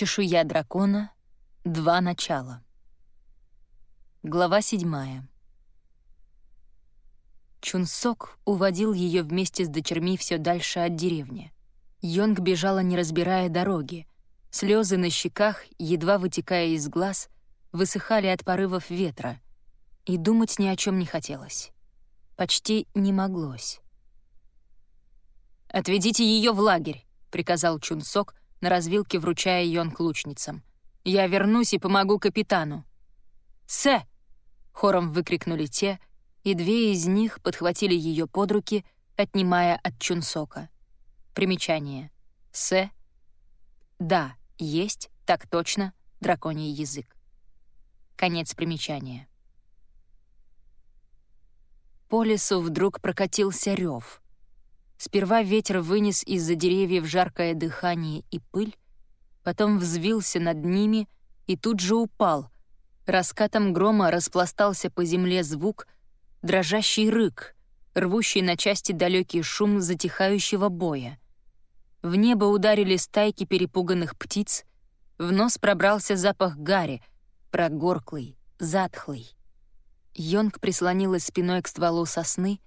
Чешуя дракона. Два начала. Глава седьмая. Чунсок уводил ее вместе с дочерьми все дальше от деревни. Йонг бежала, не разбирая дороги. Слезы на щеках, едва вытекая из глаз, высыхали от порывов ветра, и думать ни о чем не хотелось. Почти не моглось. «Отведите ее в лагерь», — приказал Чунсок, на развилке вручая Йонг лучницам. «Я вернусь и помогу капитану». «Сэ!» — хором выкрикнули те, и две из них подхватили ее под руки, отнимая от Чунсока. Примечание. «Сэ» — «Да, есть, так точно, драконий язык». Конец примечания. По лесу вдруг прокатился рев — Сперва ветер вынес из-за деревьев жаркое дыхание и пыль, потом взвился над ними и тут же упал. Раскатом грома распластался по земле звук, дрожащий рык, рвущий на части далекий шум затихающего боя. В небо ударили стайки перепуганных птиц, в нос пробрался запах гари, прогорклый, затхлый. Йонг прислонилась спиной к стволу сосны,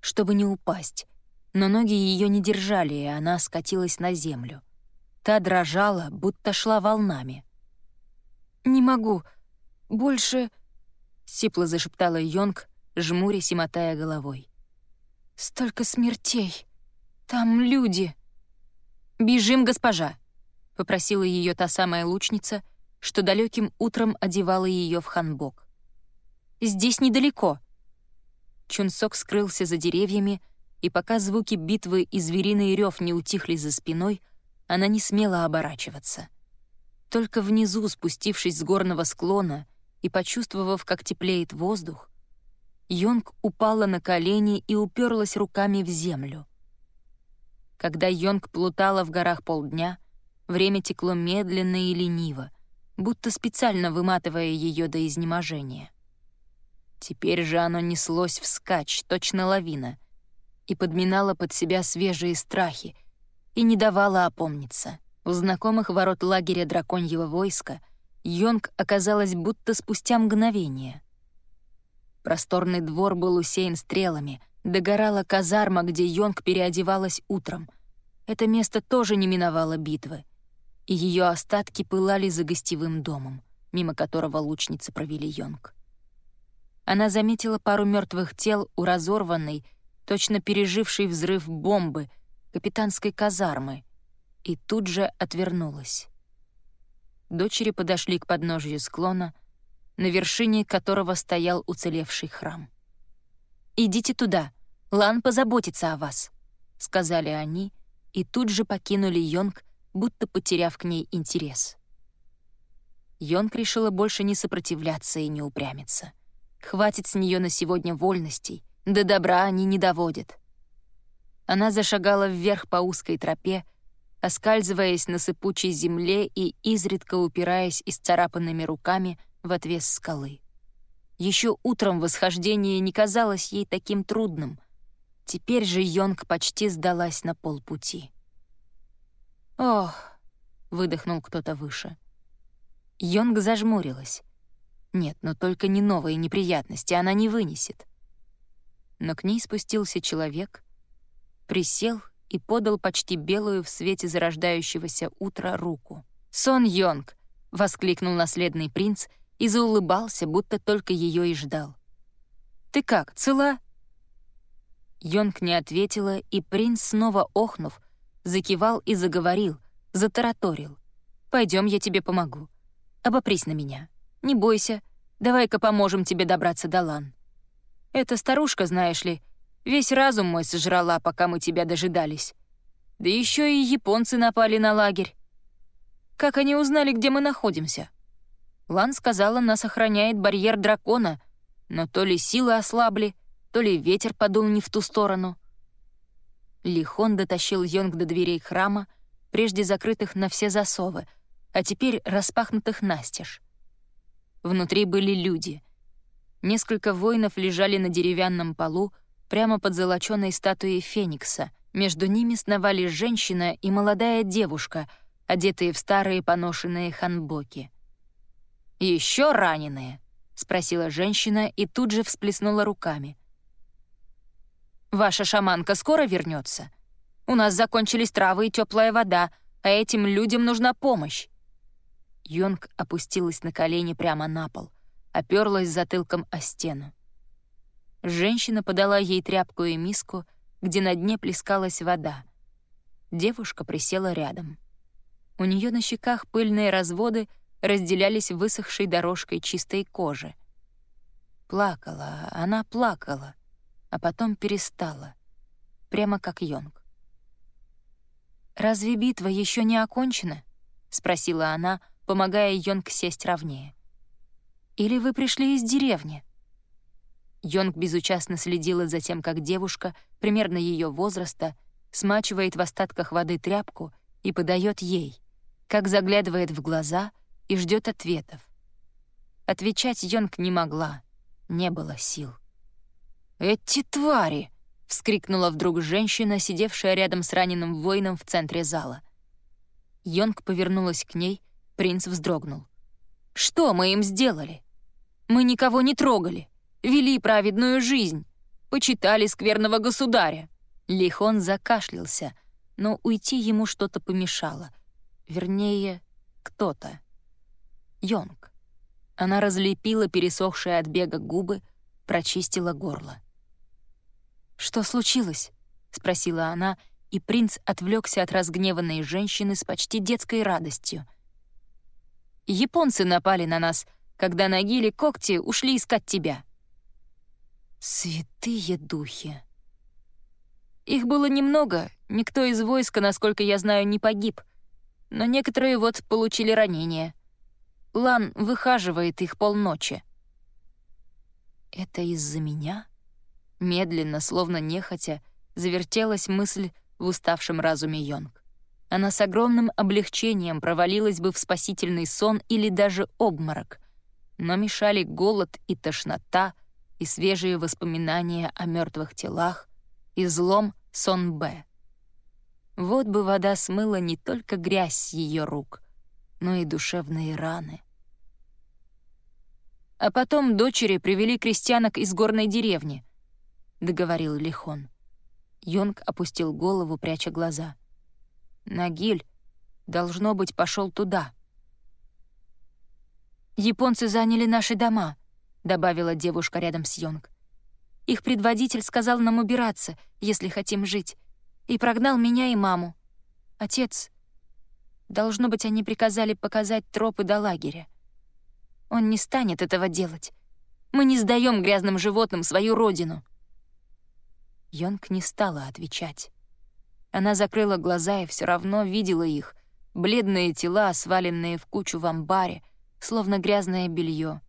чтобы не упасть, но ноги ее не держали, и она скатилась на землю. Та дрожала, будто шла волнами. «Не могу. Больше...» — сипло зашептала Йонг, жмурясь и мотая головой. «Столько смертей. Там люди». «Бежим, госпожа!» — попросила ее та самая лучница, что далеким утром одевала ее в ханбок. «Здесь недалеко». Чунсок скрылся за деревьями, и пока звуки битвы и звериный рев не утихли за спиной, она не смела оборачиваться. Только внизу, спустившись с горного склона и почувствовав, как теплеет воздух, Йонг упала на колени и уперлась руками в землю. Когда Йонг плутала в горах полдня, время текло медленно и лениво, будто специально выматывая ее до изнеможения. Теперь же оно неслось вскачь, точно лавина — и подминала под себя свежие страхи и не давала опомниться. У знакомых ворот лагеря драконьего войска Йонг оказалась будто спустя мгновение. Просторный двор был усеян стрелами, догорала казарма, где Йонг переодевалась утром. Это место тоже не миновало битвы, и ее остатки пылали за гостевым домом, мимо которого лучницы провели Йонг. Она заметила пару мертвых тел у разорванной, точно переживший взрыв бомбы, капитанской казармы, и тут же отвернулась. Дочери подошли к подножью склона, на вершине которого стоял уцелевший храм. «Идите туда, Лан позаботится о вас», — сказали они, и тут же покинули Йонг, будто потеряв к ней интерес. Йонг решила больше не сопротивляться и не упрямиться. Хватит с нее на сегодня вольностей, до добра они не доводят. Она зашагала вверх по узкой тропе, оскальзываясь на сыпучей земле и изредка упираясь исцарапанными руками в отвес скалы. Еще утром восхождение не казалось ей таким трудным. Теперь же Йонг почти сдалась на полпути. «Ох!» — выдохнул кто-то выше. Йонг зажмурилась. Нет, но только не новые неприятности она не вынесет но к ней спустился человек, присел и подал почти белую в свете зарождающегося утра руку. «Сон Йонг!» — воскликнул наследный принц и заулыбался, будто только ее и ждал. «Ты как, цела?» Йонг не ответила, и принц, снова охнув, закивал и заговорил, затараторил. Пойдем, я тебе помогу. Обопрись на меня. Не бойся. Давай-ка поможем тебе добраться до Лан. Эта старушка, знаешь ли, весь разум мой сожрала, пока мы тебя дожидались. Да еще и японцы напали на лагерь. Как они узнали, где мы находимся? Лан сказала, нас охраняет барьер дракона, но то ли силы ослабли, то ли ветер подул не в ту сторону. Лихон дотащил Йонг до дверей храма, прежде закрытых на все засовы, а теперь распахнутых настежь. Внутри были люди — Несколько воинов лежали на деревянном полу прямо под золочёной статуей Феникса. Между ними сновали женщина и молодая девушка, одетые в старые поношенные ханбоки. «Еще раненые?» — спросила женщина и тут же всплеснула руками. «Ваша шаманка скоро вернется? У нас закончились травы и теплая вода, а этим людям нужна помощь». Йонг опустилась на колени прямо на пол, оперлась затылком о стену. Женщина подала ей тряпку и миску, где на дне плескалась вода. Девушка присела рядом. У нее на щеках пыльные разводы разделялись высохшей дорожкой чистой кожи. Плакала, она плакала, а потом перестала, прямо как Йонг. «Разве битва еще не окончена?» — спросила она, помогая Йонг сесть ровнее. «Или вы пришли из деревни?» Йонг безучастно следила за тем, как девушка, примерно ее возраста, смачивает в остатках воды тряпку и подает ей, как заглядывает в глаза и ждет ответов. Отвечать Йонг не могла, не было сил. «Эти твари!» — вскрикнула вдруг женщина, сидевшая рядом с раненым воином в центре зала. Йонг повернулась к ней, принц вздрогнул. «Что мы им сделали? Мы никого не трогали, вели праведную жизнь, почитали скверного государя». Лихон закашлялся, но уйти ему что-то помешало. Вернее, кто-то. Йонг. Она разлепила пересохшие от бега губы, прочистила горло. «Что случилось?» — спросила она, и принц отвлекся от разгневанной женщины с почти детской радостью. «Японцы напали на нас, когда ноги или когти ушли искать тебя». «Святые духи!» Их было немного, никто из войска, насколько я знаю, не погиб. Но некоторые вот получили ранения. Лан выхаживает их полночи. «Это из-за меня?» Медленно, словно нехотя, завертелась мысль в уставшем разуме Йонг. Она с огромным облегчением провалилась бы в спасительный сон или даже обморок, но мешали голод и тошнота, и свежие воспоминания о мертвых телах, и злом сон Б. Вот бы вода смыла не только грязь ее рук, но и душевные раны. А потом дочери привели крестьянок из горной деревни, — договорил Лихон. Йонг опустил голову, пряча глаза. Нагиль, должно быть, пошел туда. «Японцы заняли наши дома», — добавила девушка рядом с Йонг. Их предводитель сказал нам убираться, если хотим жить, и прогнал меня и маму. Отец... Должно быть, они приказали показать тропы до лагеря. Он не станет этого делать. Мы не сдаем грязным животным свою родину. Йонг не стала отвечать. Она закрыла глаза и все равно видела их, бледные тела, сваленные в кучу в амбаре, словно грязное белье.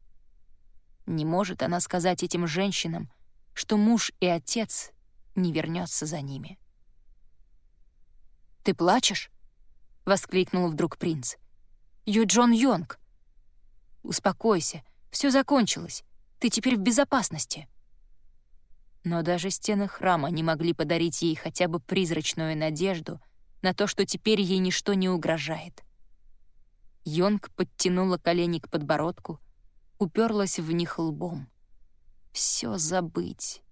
Не может она сказать этим женщинам, что муж и отец не вернется за ними. «Ты плачешь?» — воскликнул вдруг принц. «Юджон Йонг!» «Успокойся, все закончилось. Ты теперь в безопасности». Но даже стены храма не могли подарить ей хотя бы призрачную надежду на то, что теперь ей ничто не угрожает. Йонг подтянула колени к подбородку, уперлась в них лбом. Все забыть.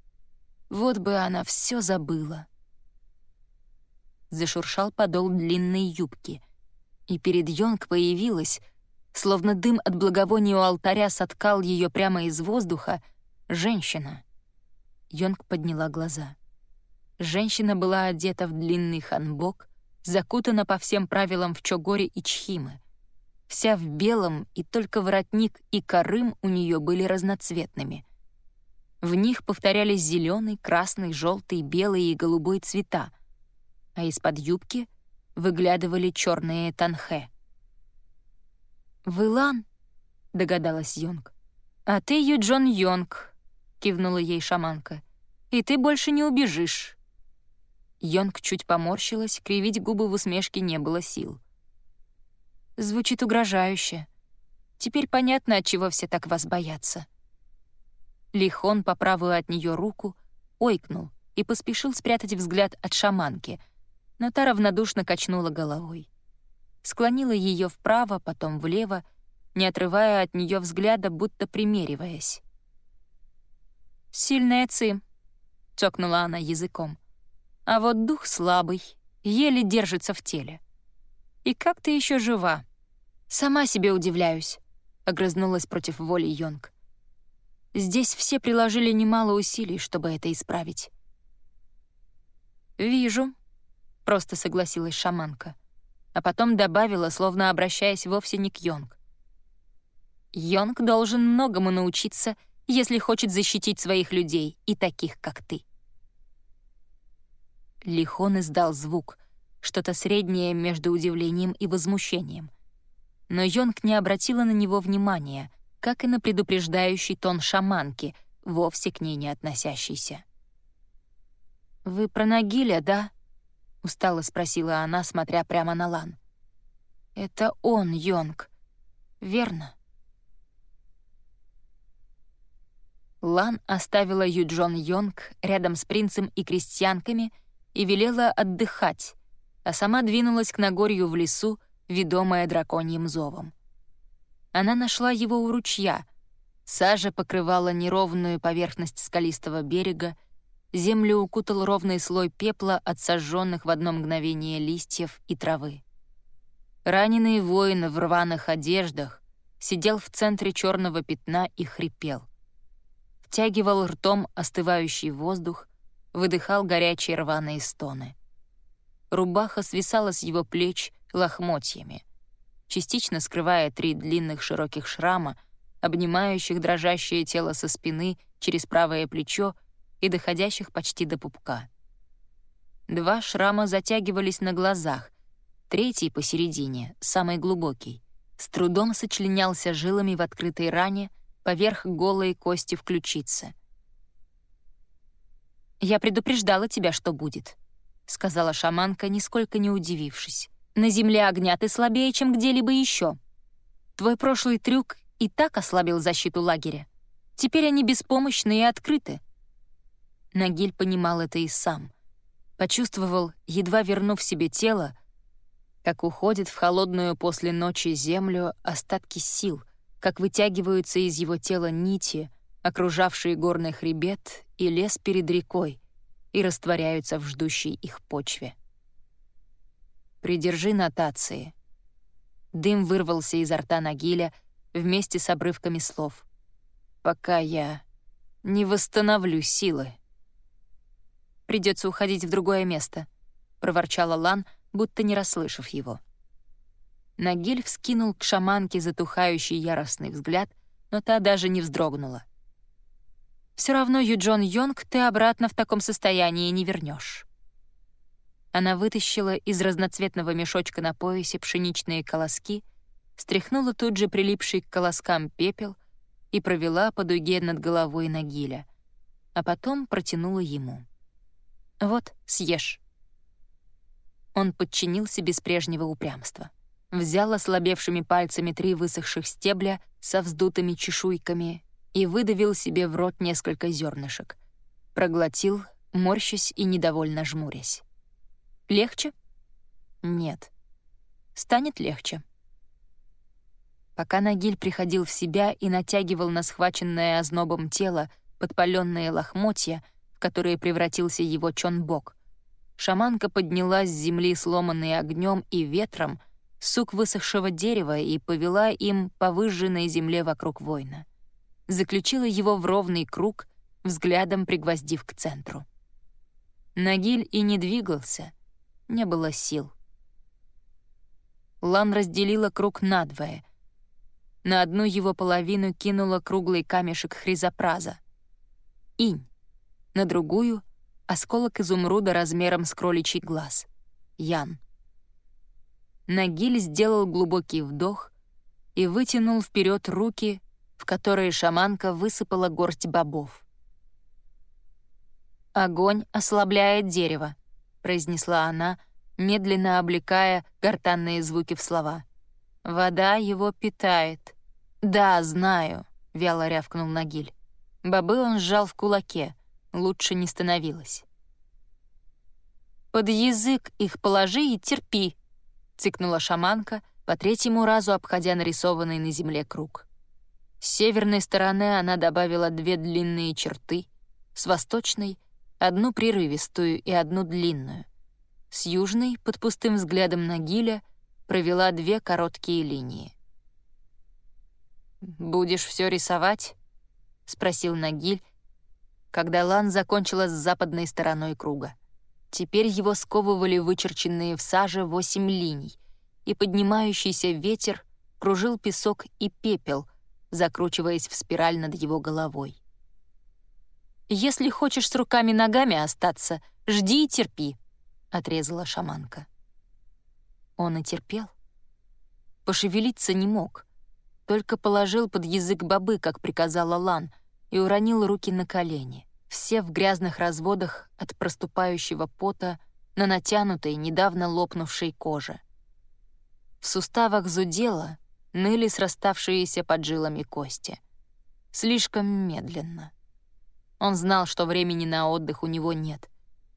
Вот бы она все забыла. Зашуршал подол длинной юбки, и перед Йонг появилась, словно дым от благовония у алтаря соткал ее прямо из воздуха, женщина. Йонг подняла глаза. Женщина была одета в длинный ханбок, закутана по всем правилам в чогоре и чхимы. Вся в белом, и только воротник и корым у нее были разноцветными. В них повторялись зеленый, красный, желтый, белый и голубой цвета, а из-под юбки выглядывали черные танхе. «Вылан?» — догадалась Йонг. «А ты Юджон Йонг», — кивнула ей шаманка. «И ты больше не убежишь». Йонг чуть поморщилась, кривить губы в усмешке не было сил. «Звучит угрожающе. Теперь понятно, от чего все так вас боятся». Лихон по правую от нее руку ойкнул и поспешил спрятать взгляд от шаманки, но та равнодушно качнула головой. склонила ее вправо, потом влево, не отрывая от нее взгляда, будто примериваясь. «Сильная ци», — цокнула она языком. «А вот дух слабый, еле держится в теле. И как ты еще жива?» «Сама себе удивляюсь», — огрызнулась против воли Йонг. «Здесь все приложили немало усилий, чтобы это исправить». «Вижу», — просто согласилась шаманка, а потом добавила, словно обращаясь вовсе не к Йонг. «Йонг должен многому научиться, если хочет защитить своих людей и таких, как ты». Лихон издал звук, что-то среднее между удивлением и возмущением — но Йонг не обратила на него внимания, как и на предупреждающий тон шаманки, вовсе к ней не относящийся. «Вы про Нагиля, да?» — устало спросила она, смотря прямо на Лан. «Это он, Йонг, верно?» Лан оставила Юджон Йонг рядом с принцем и крестьянками и велела отдыхать, а сама двинулась к Нагорью в лесу, ведомая драконьим зовом. Она нашла его у ручья. Сажа покрывала неровную поверхность скалистого берега, землю укутал ровный слой пепла от сожженных в одно мгновение листьев и травы. Раненый воин в рваных одеждах сидел в центре черного пятна и хрипел. Втягивал ртом остывающий воздух, выдыхал горячие рваные стоны. Рубаха свисала с его плеч, лохмотьями, частично скрывая три длинных широких шрама, обнимающих дрожащее тело со спины через правое плечо и доходящих почти до пупка. Два шрама затягивались на глазах, третий посередине, самый глубокий, с трудом сочленялся жилами в открытой ране поверх голой кости в ключице. «Я предупреждала тебя, что будет», — сказала шаманка, нисколько не удивившись. На земле огня ты слабее, чем где-либо еще. Твой прошлый трюк и так ослабил защиту лагеря. Теперь они беспомощны и открыты. Нагиль понимал это и сам. Почувствовал, едва вернув себе тело, как уходит в холодную после ночи землю остатки сил, как вытягиваются из его тела нити, окружавшие горный хребет и лес перед рекой, и растворяются в ждущей их почве. Придержи нотации». Дым вырвался изо рта Нагиля вместе с обрывками слов. «Пока я не восстановлю силы». «Придется уходить в другое место», — проворчала Лан, будто не расслышав его. Нагиль вскинул к шаманке затухающий яростный взгляд, но та даже не вздрогнула. Все равно, Юджон Йонг, ты обратно в таком состоянии не вернешь. Она вытащила из разноцветного мешочка на поясе пшеничные колоски, стряхнула тут же прилипший к колоскам пепел и провела по дуге над головой Нагиля, а потом протянула ему. «Вот, съешь». Он подчинился без прежнего упрямства. Взял ослабевшими пальцами три высохших стебля со вздутыми чешуйками и выдавил себе в рот несколько зернышек. Проглотил, морщась и недовольно жмурясь. Легче? Нет. Станет легче. Пока Нагиль приходил в себя и натягивал на схваченное ознобом тело подпаленные лохмотья, в которые превратился его чонбок, шаманка подняла с земли сломанный огнем и ветром сук высохшего дерева и повела им по выжженной земле вокруг воина. Заключила его в ровный круг, взглядом пригвоздив к центру. Нагиль и не двигался — не было сил. Лан разделила круг надвое. На одну его половину кинула круглый камешек хризопраза. Инь. На другую — осколок изумруда размером с кроличий глаз. Ян. Нагиль сделал глубокий вдох и вытянул вперед руки, в которые шаманка высыпала горсть бобов. Огонь ослабляет дерево. — произнесла она, медленно облекая гортанные звуки в слова. «Вода его питает». «Да, знаю», — вяло рявкнул Нагиль. Бобы он сжал в кулаке, лучше не становилось. «Под язык их положи и терпи», — цикнула шаманка, по третьему разу обходя нарисованный на земле круг. С северной стороны она добавила две длинные черты, с восточной — одну прерывистую и одну длинную. С южной, под пустым взглядом Нагиля, провела две короткие линии. «Будешь все рисовать?» — спросил Нагиль, когда Лан закончила с западной стороной круга. Теперь его сковывали вычерченные в саже восемь линий, и поднимающийся ветер кружил песок и пепел, закручиваясь в спираль над его головой. «Если хочешь с руками-ногами остаться, жди и терпи», — отрезала шаманка. Он и терпел. Пошевелиться не мог, только положил под язык бобы, как приказала Лан, и уронил руки на колени все в грязных разводах от проступающего пота на натянутой, недавно лопнувшей коже. В суставах зудело, ныли сраставшиеся под жилами кости. Слишком медленно. Он знал, что времени на отдых у него нет.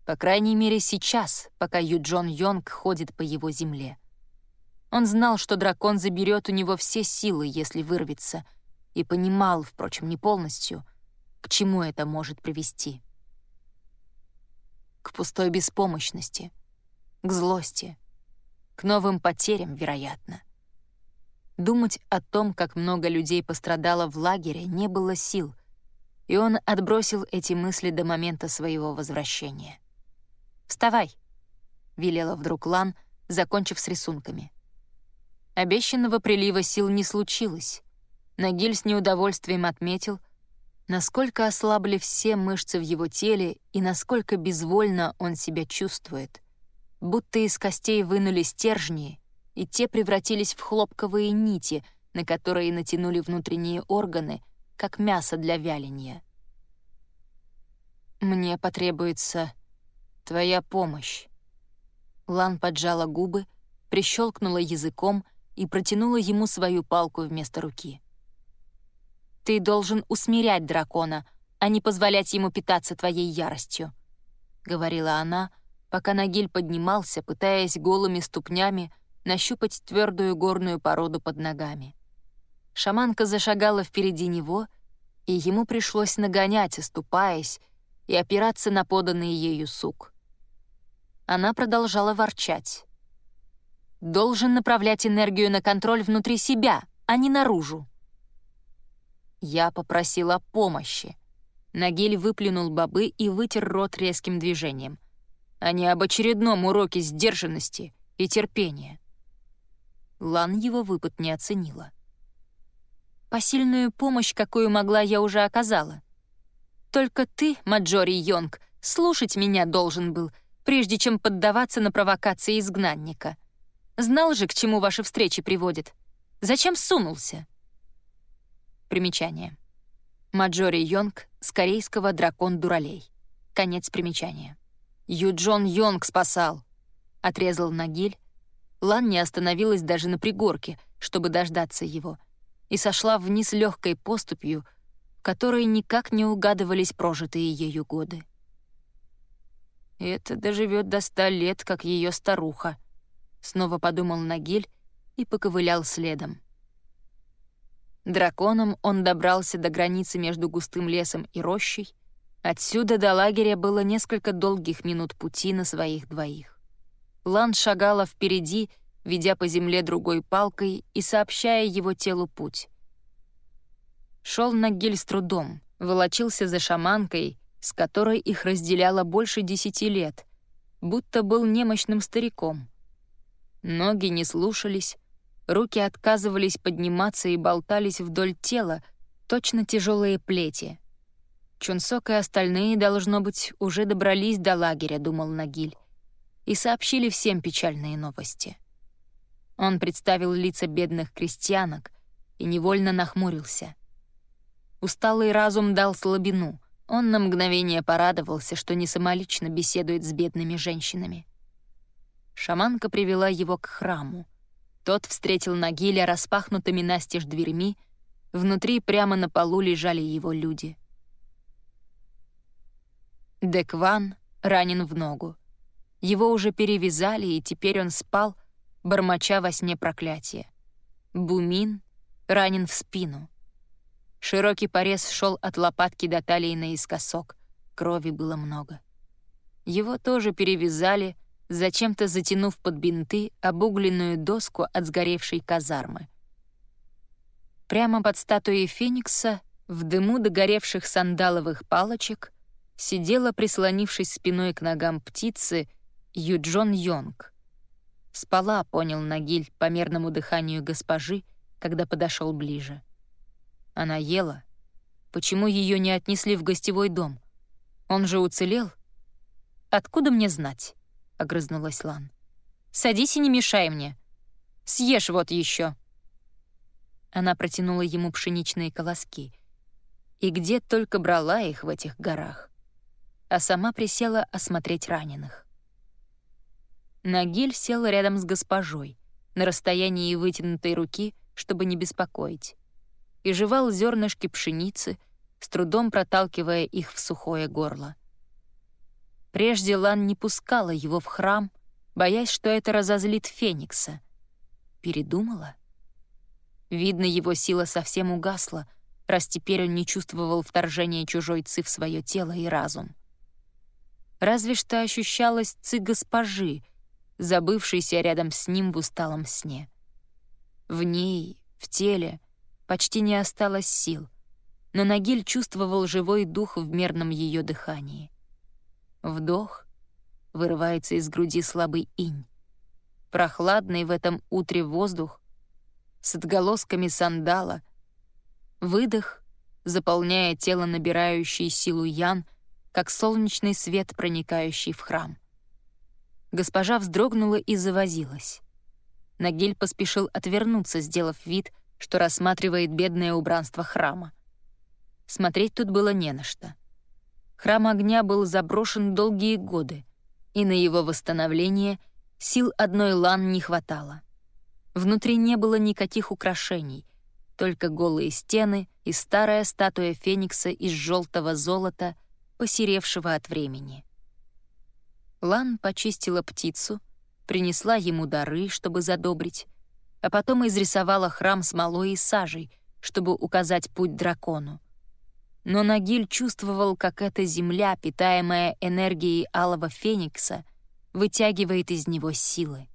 По крайней мере, сейчас, пока Юджон Йонг ходит по его земле. Он знал, что дракон заберет у него все силы, если вырвется, и понимал, впрочем, не полностью — к чему это может привести? К пустой беспомощности, к злости, к новым потерям, вероятно. Думать о том, как много людей пострадало в лагере, не было сил, и он отбросил эти мысли до момента своего возвращения. «Вставай!» — велела вдруг Лан, закончив с рисунками. Обещанного прилива сил не случилось. Нагиль с неудовольствием отметил — насколько ослабли все мышцы в его теле и насколько безвольно он себя чувствует. Будто из костей вынули стержни, и те превратились в хлопковые нити, на которые натянули внутренние органы, как мясо для вяления. «Мне потребуется твоя помощь». Лан поджала губы, прищелкнула языком и протянула ему свою палку вместо руки. Ты должен усмирять дракона, а не позволять ему питаться твоей яростью», — говорила она, пока Нагиль поднимался, пытаясь голыми ступнями нащупать твердую горную породу под ногами. Шаманка зашагала впереди него, и ему пришлось нагонять, оступаясь, и опираться на поданный ею сук. Она продолжала ворчать. «Должен направлять энергию на контроль внутри себя, а не наружу». Я попросила помощи. Нагиль выплюнул бобы и вытер рот резким движением. А не об очередном уроке сдержанности и терпения. Лан его выпад не оценила. Посильную помощь, какую могла, я уже оказала. Только ты, Маджори Йонг, слушать меня должен был, прежде чем поддаваться на провокации изгнанника. Знал же, к чему ваши встречи приводят. Зачем сунулся?» Примечание. Маджори Йонг с корейского «Дракон Дуралей». Конец примечания. «Юджон Йонг спасал!» — отрезал Нагиль. Лан не остановилась даже на пригорке, чтобы дождаться его, и сошла вниз легкой поступью, которой никак не угадывались прожитые ею годы. «Это доживет до ста лет, как ее старуха», — снова подумал Нагиль и поковылял следом. Драконом он добрался до границы между густым лесом и рощей. Отсюда до лагеря было несколько долгих минут пути на своих двоих. Лан шагала впереди, ведя по земле другой палкой и сообщая его телу путь. Шел Нагиль с трудом, волочился за шаманкой, с которой их разделяло больше десяти лет, будто был немощным стариком. Ноги не слушались, Руки отказывались подниматься и болтались вдоль тела, точно тяжелые плети. Чунсок и остальные, должно быть, уже добрались до лагеря, думал Нагиль, и сообщили всем печальные новости. Он представил лица бедных крестьянок и невольно нахмурился. Усталый разум дал слабину. Он на мгновение порадовался, что не самолично беседует с бедными женщинами. Шаманка привела его к храму. Тот встретил Нагиля распахнутыми настежь дверьми, внутри прямо на полу лежали его люди. Декван ранен в ногу. Его уже перевязали, и теперь он спал, бормоча во сне проклятие. Бумин ранен в спину. Широкий порез шел от лопатки до талии наискосок. Крови было много. Его тоже перевязали, зачем-то затянув под бинты обугленную доску от сгоревшей казармы. Прямо под статуей Феникса, в дыму догоревших сандаловых палочек, сидела, прислонившись спиной к ногам птицы, Юджон Йонг. Спала, понял Нагиль по мерному дыханию госпожи, когда подошел ближе. Она ела. Почему ее не отнесли в гостевой дом? Он же уцелел? Откуда мне знать? — огрызнулась Лан. «Садись и не мешай мне. Съешь вот еще. Она протянула ему пшеничные колоски. И где только брала их в этих горах. А сама присела осмотреть раненых. Нагиль сел рядом с госпожой, на расстоянии вытянутой руки, чтобы не беспокоить, и жевал зернышки пшеницы, с трудом проталкивая их в сухое горло. Прежде Лан не пускала его в храм, боясь, что это разозлит Феникса. Передумала? Видно, его сила совсем угасла, раз теперь он не чувствовал вторжения чужой ци в свое тело и разум. Разве что ощущалась ци госпожи, забывшейся рядом с ним в усталом сне. В ней, в теле, почти не осталось сил, но Нагиль чувствовал живой дух в мерном ее дыхании. Вдох. Вырывается из груди слабый инь. Прохладный в этом утре воздух с отголосками сандала. Выдох, заполняя тело набирающий силу ян, как солнечный свет, проникающий в храм. Госпожа вздрогнула и завозилась. Нагиль поспешил отвернуться, сделав вид, что рассматривает бедное убранство храма. Смотреть тут было не на что. Храм огня был заброшен долгие годы, и на его восстановление сил одной лан не хватало. Внутри не было никаких украшений, только голые стены и старая статуя Феникса из желтого золота, посеревшего от времени. Лан почистила птицу, принесла ему дары, чтобы задобрить, а потом изрисовала храм смолой и сажей, чтобы указать путь дракону но Нагиль чувствовал, как эта земля, питаемая энергией алого феникса, вытягивает из него силы.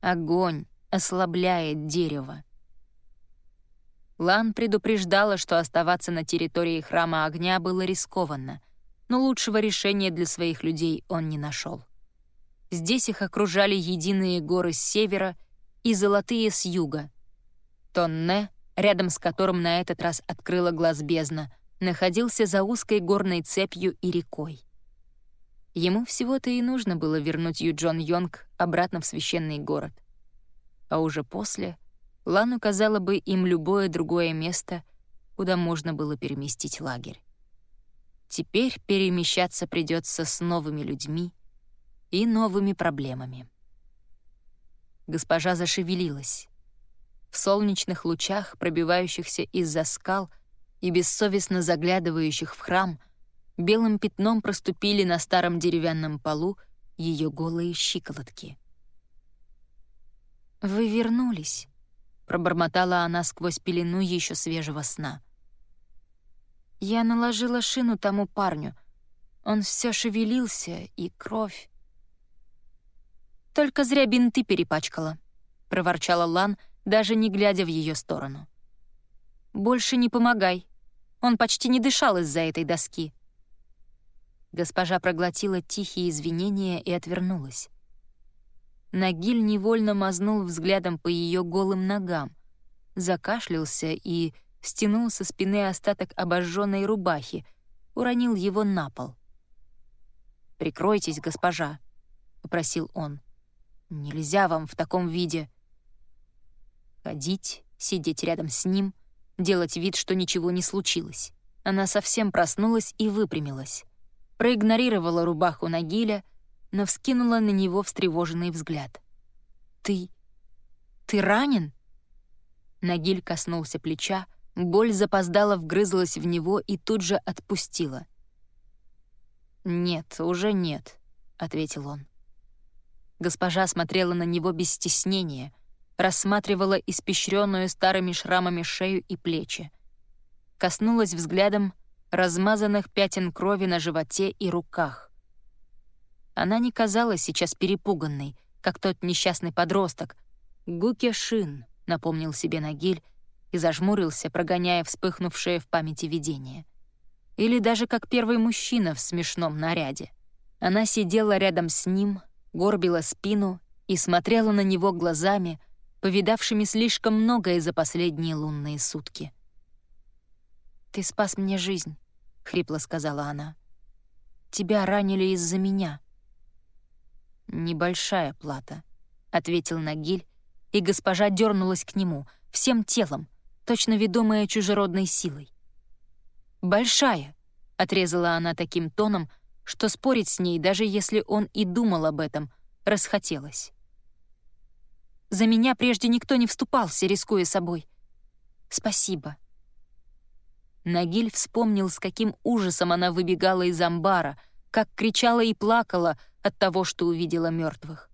Огонь ослабляет дерево. Лан предупреждала, что оставаться на территории храма огня было рискованно, но лучшего решения для своих людей он не нашел. Здесь их окружали единые горы с севера и золотые с юга. Тонне, рядом с которым на этот раз открыла глаз бездна, находился за узкой горной цепью и рекой. Ему всего-то и нужно было вернуть Юджон Йонг обратно в священный город. А уже после Лан указала бы им любое другое место, куда можно было переместить лагерь. Теперь перемещаться придется с новыми людьми и новыми проблемами. Госпожа зашевелилась. В солнечных лучах, пробивающихся из-за скал, и бессовестно заглядывающих в храм, белым пятном проступили на старом деревянном полу ее голые щиколотки. «Вы вернулись», — пробормотала она сквозь пелену еще свежего сна. «Я наложила шину тому парню. Он все шевелился, и кровь...» «Только зря бинты перепачкала», — проворчала Лан, даже не глядя в ее сторону. «Больше не помогай. Он почти не дышал из-за этой доски». Госпожа проглотила тихие извинения и отвернулась. Нагиль невольно мазнул взглядом по ее голым ногам, закашлялся и стянул со спины остаток обожженной рубахи, уронил его на пол. «Прикройтесь, госпожа», — попросил он. «Нельзя вам в таком виде». Ходить, сидеть рядом с ним — делать вид, что ничего не случилось. Она совсем проснулась и выпрямилась. Проигнорировала рубаху Нагиля, но вскинула на него встревоженный взгляд. «Ты... ты ранен?» Нагиль коснулся плеча, боль запоздала вгрызлась в него и тут же отпустила. «Нет, уже нет», — ответил он. Госпожа смотрела на него без стеснения, рассматривала испещренную старыми шрамами шею и плечи. Коснулась взглядом размазанных пятен крови на животе и руках. Она не казалась сейчас перепуганной, как тот несчастный подросток. «Гуке Шин», — напомнил себе Нагиль и зажмурился, прогоняя вспыхнувшее в памяти видение. Или даже как первый мужчина в смешном наряде. Она сидела рядом с ним, горбила спину и смотрела на него глазами, повидавшими слишком многое за последние лунные сутки. «Ты спас мне жизнь», — хрипло сказала она. «Тебя ранили из-за меня». «Небольшая плата», — ответил Нагиль, и госпожа дернулась к нему, всем телом, точно ведомая чужеродной силой. «Большая», — отрезала она таким тоном, что спорить с ней, даже если он и думал об этом, расхотелось. «За меня прежде никто не вступался, рискуя собой. Спасибо». Нагиль вспомнил, с каким ужасом она выбегала из амбара, как кричала и плакала от того, что увидела мертвых.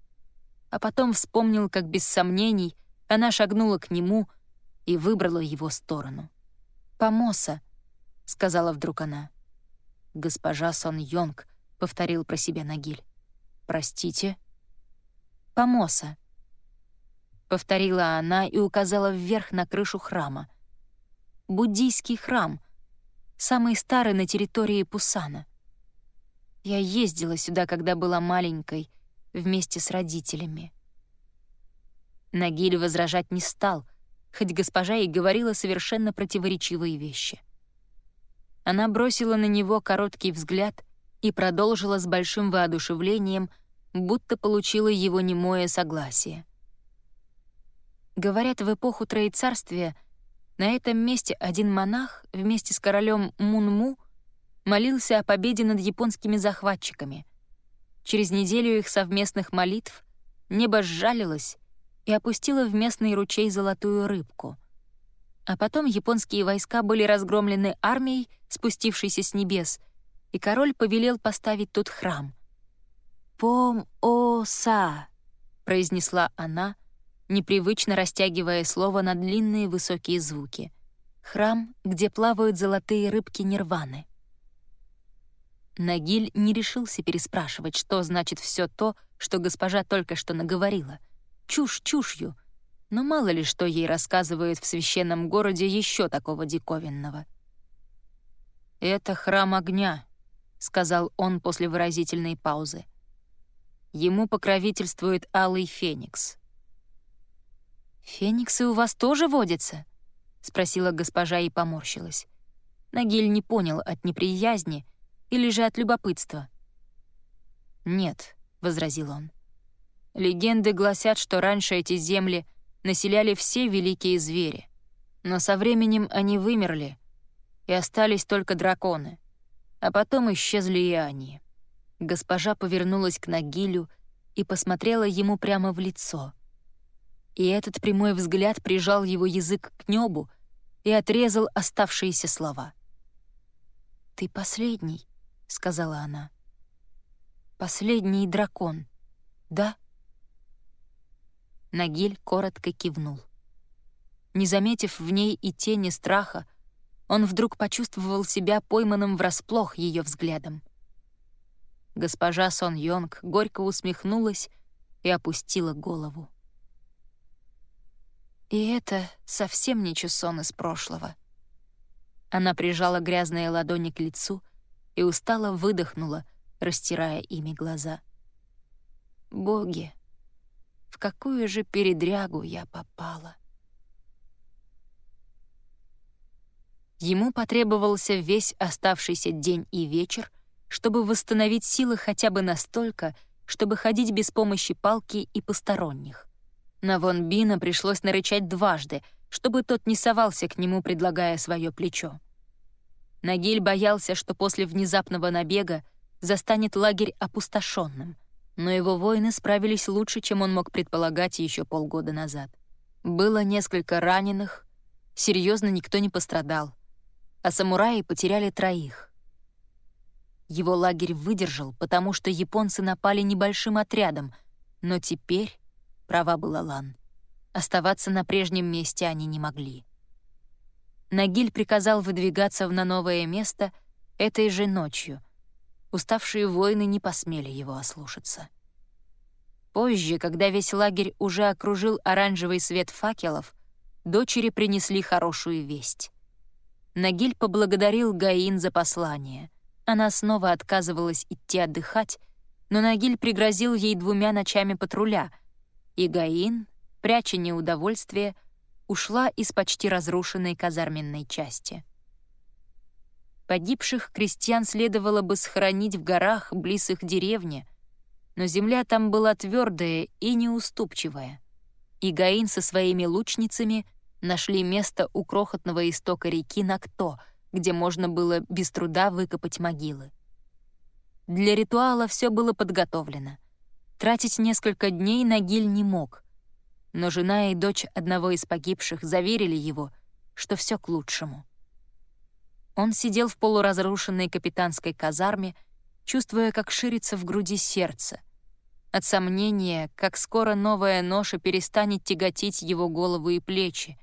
А потом вспомнил, как без сомнений она шагнула к нему и выбрала его сторону. «Помоса», — сказала вдруг она. «Госпожа Сон Йонг», — повторил про себя Нагиль. «Простите?» «Помоса», — повторила она и указала вверх на крышу храма. «Буддийский храм, самый старый на территории Пусана. Я ездила сюда, когда была маленькой, вместе с родителями». Нагиль возражать не стал, хоть госпожа и говорила совершенно противоречивые вещи. Она бросила на него короткий взгляд и продолжила с большим воодушевлением, будто получила его немое согласие. Говорят, в эпоху Троецарствия на этом месте один монах вместе с королем Мунму молился о победе над японскими захватчиками. Через неделю их совместных молитв небо сжалилось и опустило в местный ручей золотую рыбку — а потом японские войска были разгромлены армией, спустившейся с небес, и король повелел поставить тут храм. «Пом-о-са», — произнесла она, непривычно растягивая слово на длинные высокие звуки. «Храм, где плавают золотые рыбки нирваны». Нагиль не решился переспрашивать, что значит все то, что госпожа только что наговорила. Чушь чушью — но мало ли что ей рассказывают в священном городе еще такого диковинного. «Это храм огня», — сказал он после выразительной паузы. Ему покровительствует Алый Феникс. «Фениксы у вас тоже водятся?» — спросила госпожа и поморщилась. Нагиль не понял от неприязни или же от любопытства. «Нет», — возразил он. «Легенды гласят, что раньше эти земли населяли все великие звери. Но со временем они вымерли, и остались только драконы. А потом исчезли и они. Госпожа повернулась к Нагилю и посмотрела ему прямо в лицо. И этот прямой взгляд прижал его язык к небу и отрезал оставшиеся слова. «Ты последний», — сказала она. «Последний дракон, да?» Нагиль коротко кивнул. Не заметив в ней и тени страха, он вдруг почувствовал себя пойманным врасплох ее взглядом. Госпожа Сон Йонг горько усмехнулась и опустила голову. И это совсем не чусон из прошлого. Она прижала грязные ладони к лицу и устало выдохнула, растирая ими глаза. «Боги!» В какую же передрягу я попала. Ему потребовался весь оставшийся день и вечер, чтобы восстановить силы хотя бы настолько, чтобы ходить без помощи палки и посторонних. На Вон Бина пришлось нарычать дважды, чтобы тот не совался к нему, предлагая свое плечо. Нагиль боялся, что после внезапного набега застанет лагерь опустошенным — но его воины справились лучше, чем он мог предполагать еще полгода назад. Было несколько раненых, серьезно никто не пострадал, а самураи потеряли троих. Его лагерь выдержал, потому что японцы напали небольшим отрядом, Но теперь, права была Лан, оставаться на прежнем месте они не могли. Нагиль приказал выдвигаться на новое место этой же ночью. Уставшие воины не посмели его ослушаться. Позже, когда весь лагерь уже окружил оранжевый свет факелов, дочери принесли хорошую весть. Нагиль поблагодарил Гаин за послание. Она снова отказывалась идти отдыхать, но Нагиль пригрозил ей двумя ночами патруля, и Гаин, пряча неудовольствие, ушла из почти разрушенной казарменной части. Погибших крестьян следовало бы схоронить в горах близ их деревни, но земля там была твердая и неуступчивая, и Гаин со своими лучницами нашли место у крохотного истока реки Накто, где можно было без труда выкопать могилы. Для ритуала все было подготовлено. Тратить несколько дней Нагиль не мог, но жена и дочь одного из погибших заверили его, что все к лучшему. Он сидел в полуразрушенной капитанской казарме, чувствуя, как ширится в груди сердце. От сомнения, как скоро новая ноша перестанет тяготить его голову и плечи,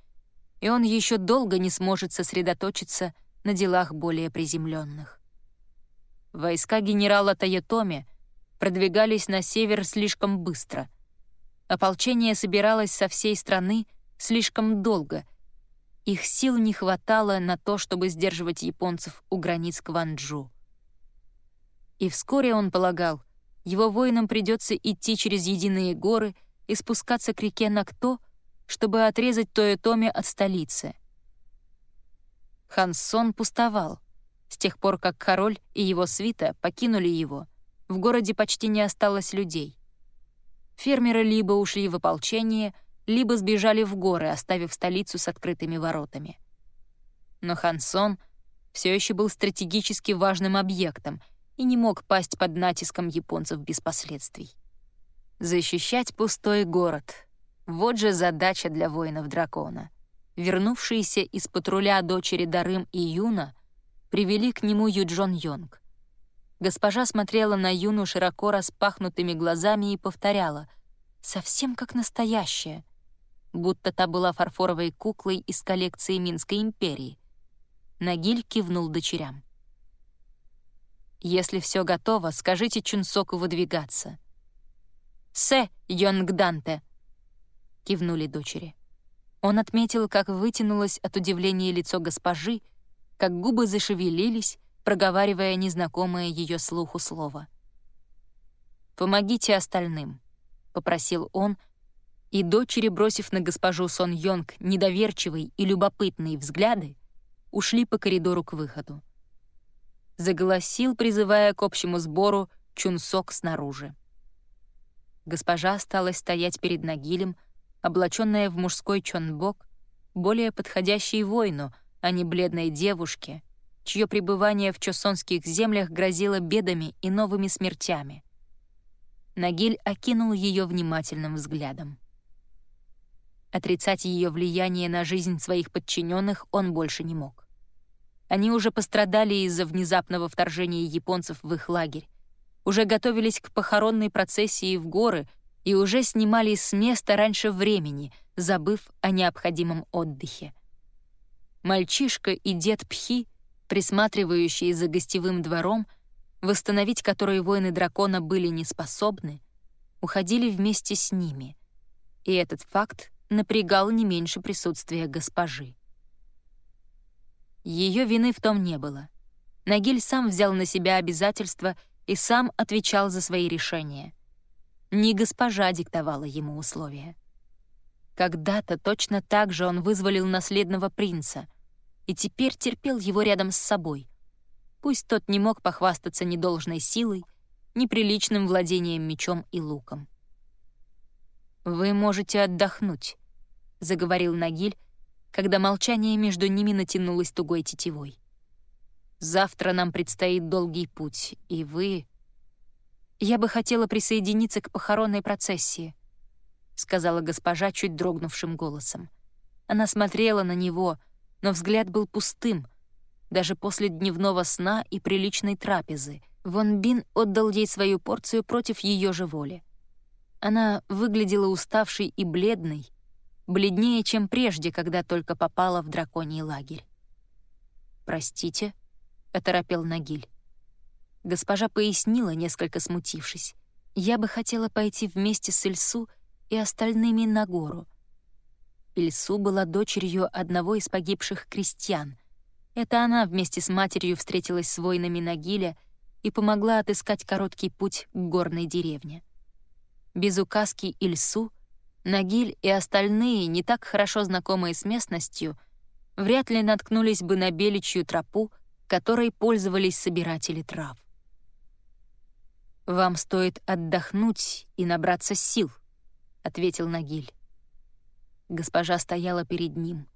и он еще долго не сможет сосредоточиться на делах более приземленных. Войска генерала Таятоми продвигались на север слишком быстро — Ополчение собиралось со всей страны слишком долго. Их сил не хватало на то, чтобы сдерживать японцев у границ Кванджу. И вскоре, он полагал, его воинам придется идти через единые горы и спускаться к реке Накто, чтобы отрезать Тоетоми от столицы. Хансон пустовал. С тех пор, как король и его свита покинули его, в городе почти не осталось людей фермеры либо ушли в ополчение, либо сбежали в горы, оставив столицу с открытыми воротами. Но Хансон все еще был стратегически важным объектом и не мог пасть под натиском японцев без последствий. Защищать пустой город — вот же задача для воинов дракона. Вернувшиеся из патруля дочери Дарым и Юна привели к нему Юджон Йонг. Госпожа смотрела на Юну широко распахнутыми глазами и повторяла «совсем как настоящая», будто та была фарфоровой куклой из коллекции Минской империи. Нагиль кивнул дочерям. «Если все готово, скажите Чунсоку выдвигаться». «Се, Йонгданте!» — кивнули дочери. Он отметил, как вытянулось от удивления лицо госпожи, как губы зашевелились, проговаривая незнакомое ее слуху слово. «Помогите остальным», — попросил он, и дочери, бросив на госпожу Сон Йонг недоверчивые и любопытные взгляды, ушли по коридору к выходу. Заголосил, призывая к общему сбору Чунсок снаружи. Госпожа осталась стоять перед Нагилем, облаченная в мужской чонбок, более подходящий воину, а не бледной девушке, чье пребывание в чосонских землях грозило бедами и новыми смертями. Нагиль окинул ее внимательным взглядом. Отрицать ее влияние на жизнь своих подчиненных он больше не мог. Они уже пострадали из-за внезапного вторжения японцев в их лагерь, уже готовились к похоронной процессии в горы и уже снимались с места раньше времени, забыв о необходимом отдыхе. Мальчишка и дед Пхи присматривающие за гостевым двором, восстановить которые воины дракона были неспособны, уходили вместе с ними. И этот факт напрягал не меньше присутствия госпожи. Ее вины в том не было. Нагиль сам взял на себя обязательства и сам отвечал за свои решения. Не госпожа диктовала ему условия. Когда-то точно так же он вызволил наследного принца — и теперь терпел его рядом с собой. Пусть тот не мог похвастаться ни должной силой, ни приличным владением мечом и луком. «Вы можете отдохнуть», — заговорил Нагиль, когда молчание между ними натянулось тугой тетивой. «Завтра нам предстоит долгий путь, и вы...» «Я бы хотела присоединиться к похоронной процессии», — сказала госпожа чуть дрогнувшим голосом. Она смотрела на него — но взгляд был пустым. Даже после дневного сна и приличной трапезы Вон Бин отдал ей свою порцию против ее же воли. Она выглядела уставшей и бледной, бледнее, чем прежде, когда только попала в драконий лагерь. «Простите», — оторопел Нагиль. Госпожа пояснила, несколько смутившись. «Я бы хотела пойти вместе с Ильсу и остальными на гору». Ильсу была дочерью одного из погибших крестьян. Это она вместе с матерью встретилась с воинами Нагиля и помогла отыскать короткий путь к горной деревне. Без указки Ильсу, Нагиль и остальные, не так хорошо знакомые с местностью, вряд ли наткнулись бы на беличью тропу, которой пользовались собиратели трав. «Вам стоит отдохнуть и набраться сил», — ответил Нагиль. Госпожа стояла перед ним.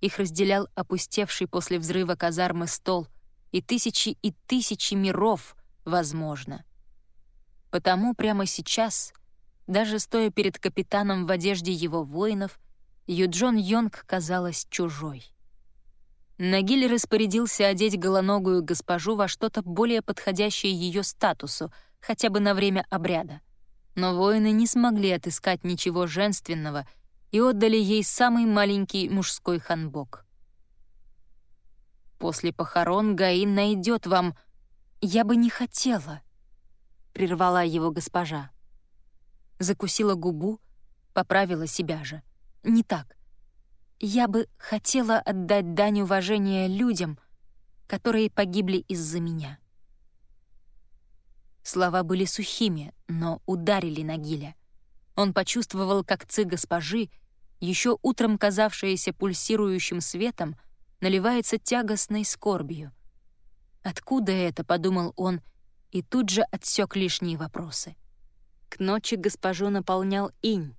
Их разделял опустевший после взрыва казармы стол и тысячи и тысячи миров, возможно. Потому прямо сейчас, даже стоя перед капитаном в одежде его воинов, Юджон Йонг казалась чужой. Нагиль распорядился одеть голоногую госпожу во что-то более подходящее ее статусу, хотя бы на время обряда. Но воины не смогли отыскать ничего женственного и отдали ей самый маленький мужской ханбок. «После похорон Гаин найдет вам...» «Я бы не хотела», — прервала его госпожа. Закусила губу, поправила себя же. «Не так. Я бы хотела отдать дань уважения людям, которые погибли из-за меня». Слова были сухими, но ударили Нагиля. Он почувствовал, как ци госпожи, еще утром казавшаяся пульсирующим светом, наливается тягостной скорбью. «Откуда это?» — подумал он, и тут же отсек лишние вопросы. К ночи госпожу наполнял инь.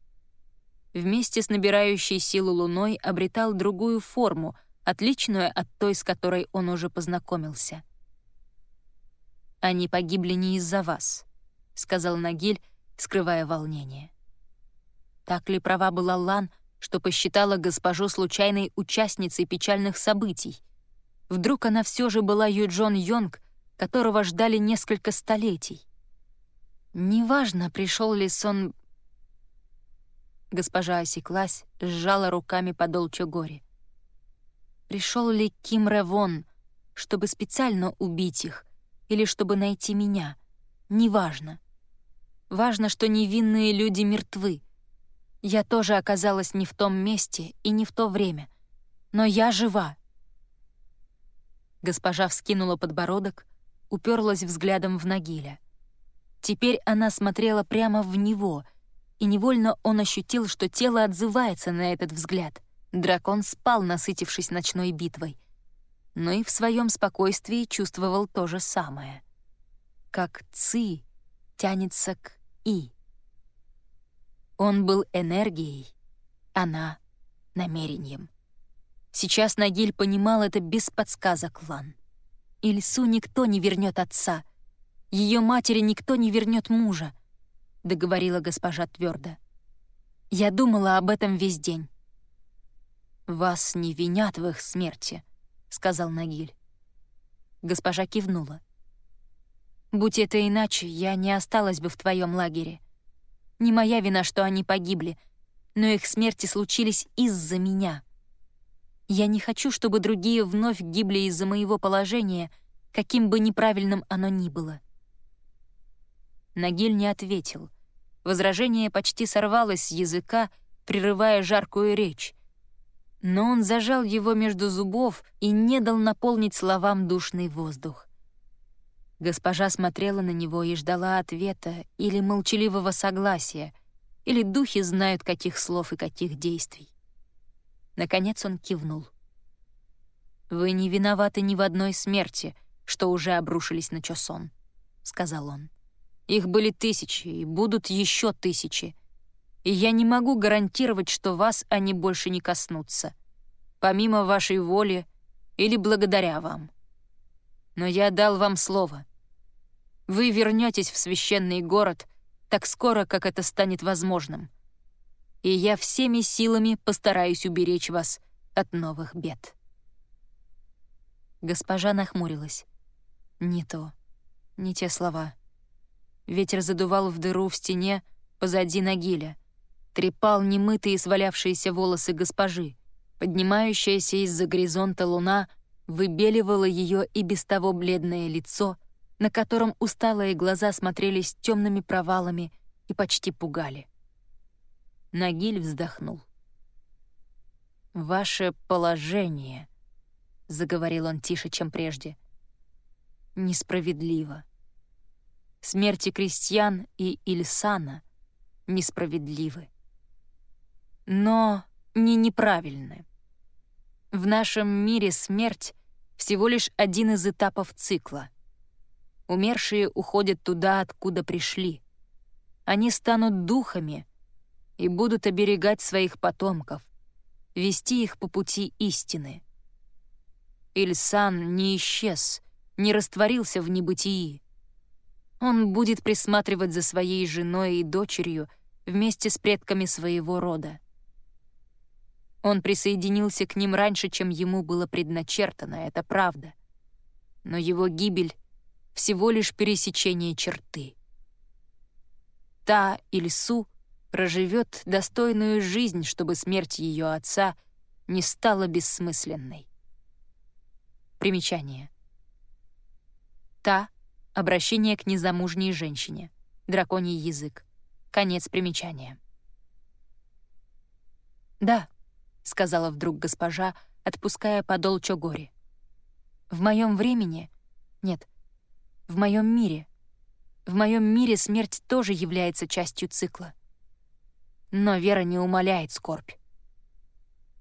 Вместе с набирающей силу луной обретал другую форму, отличную от той, с которой он уже познакомился — «Они погибли не из-за вас», — сказал Нагиль, скрывая волнение. Так ли права была Лан, что посчитала госпожу случайной участницей печальных событий? Вдруг она все же была Юджон Йонг, которого ждали несколько столетий? Неважно, пришел ли сон... Госпожа осеклась, сжала руками подол Чогори. Пришел ли Ким Ревон, чтобы специально убить их, или чтобы найти меня. Неважно. Важно, что невинные люди мертвы. Я тоже оказалась не в том месте и не в то время. Но я жива. Госпожа вскинула подбородок, уперлась взглядом в Нагиля. Теперь она смотрела прямо в него, и невольно он ощутил, что тело отзывается на этот взгляд. Дракон спал, насытившись ночной битвой — но и в своем спокойствии чувствовал то же самое. Как «ци» тянется к «и». Он был энергией, она — намерением. Сейчас Нагиль понимал это без подсказок Лан. Ильсу никто не вернет отца, ее матери никто не вернет мужа, — договорила госпожа твердо. Я думала об этом весь день. Вас не винят в их смерти, — сказал Нагиль. Госпожа кивнула. «Будь это иначе, я не осталась бы в твоем лагере. Не моя вина, что они погибли, но их смерти случились из-за меня. Я не хочу, чтобы другие вновь гибли из-за моего положения, каким бы неправильным оно ни было». Нагиль не ответил. Возражение почти сорвалось с языка, прерывая жаркую речь но он зажал его между зубов и не дал наполнить словам душный воздух. Госпожа смотрела на него и ждала ответа или молчаливого согласия, или духи знают, каких слов и каких действий. Наконец он кивнул. «Вы не виноваты ни в одной смерти, что уже обрушились на Чосон», — сказал он. «Их были тысячи, и будут еще тысячи и я не могу гарантировать, что вас они больше не коснутся, помимо вашей воли или благодаря вам. Но я дал вам слово. Вы вернетесь в священный город так скоро, как это станет возможным, и я всеми силами постараюсь уберечь вас от новых бед. Госпожа нахмурилась. Не то, не те слова. Ветер задувал в дыру в стене, позади Нагиля, трепал немытые свалявшиеся волосы госпожи. Поднимающаяся из-за горизонта луна выбеливала ее и без того бледное лицо, на котором усталые глаза смотрелись темными провалами и почти пугали. Нагиль вздохнул. «Ваше положение», — заговорил он тише, чем прежде, — «несправедливо. Смерти крестьян и Ильсана несправедливы. Но не неправильны. В нашем мире смерть — всего лишь один из этапов цикла. Умершие уходят туда, откуда пришли. Они станут духами и будут оберегать своих потомков, вести их по пути истины. Ильсан не исчез, не растворился в небытии. Он будет присматривать за своей женой и дочерью вместе с предками своего рода. Он присоединился к ним раньше, чем ему было предначертано, это правда. Но его гибель — всего лишь пересечение черты. Та Ильсу проживет достойную жизнь, чтобы смерть ее отца не стала бессмысленной. Примечание. Та — обращение к незамужней женщине. Драконий язык. Конец примечания. «Да», — сказала вдруг госпожа, отпуская подол Чогори. «В моем времени... Нет, в моем мире. В моем мире смерть тоже является частью цикла. Но вера не умаляет скорбь.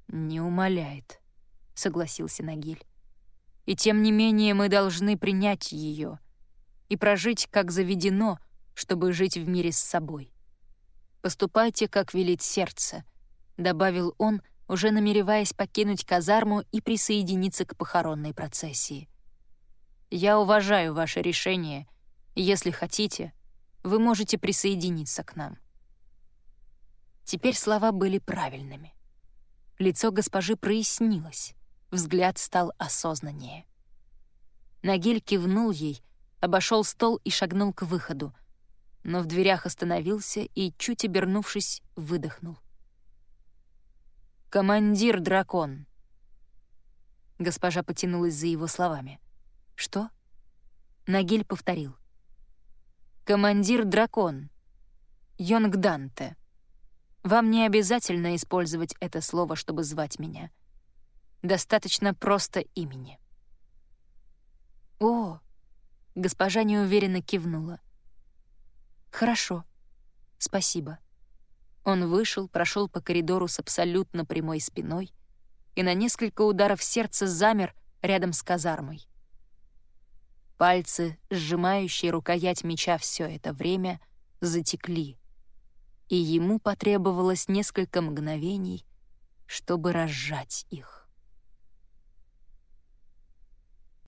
«Не умаляет», — согласился Нагиль. «И тем не менее мы должны принять ее и прожить, как заведено, чтобы жить в мире с собой. Поступайте, как велит сердце», — добавил он, уже намереваясь покинуть казарму и присоединиться к похоронной процессии. «Я уважаю ваше решение, если хотите, вы можете присоединиться к нам». Теперь слова были правильными. Лицо госпожи прояснилось, взгляд стал осознаннее. Нагиль кивнул ей, обошел стол и шагнул к выходу, но в дверях остановился и, чуть обернувшись, выдохнул. «Командир дракон!» Госпожа потянулась за его словами. «Что?» Нагиль повторил. «Командир дракон. Йонг Данте». Вам не обязательно использовать это слово, чтобы звать меня. Достаточно просто имени. «О!» — госпожа неуверенно кивнула. «Хорошо. Спасибо». Он вышел, прошел по коридору с абсолютно прямой спиной и на несколько ударов сердца замер рядом с казармой. Пальцы, сжимающие рукоять меча все это время, затекли — и ему потребовалось несколько мгновений, чтобы разжать их.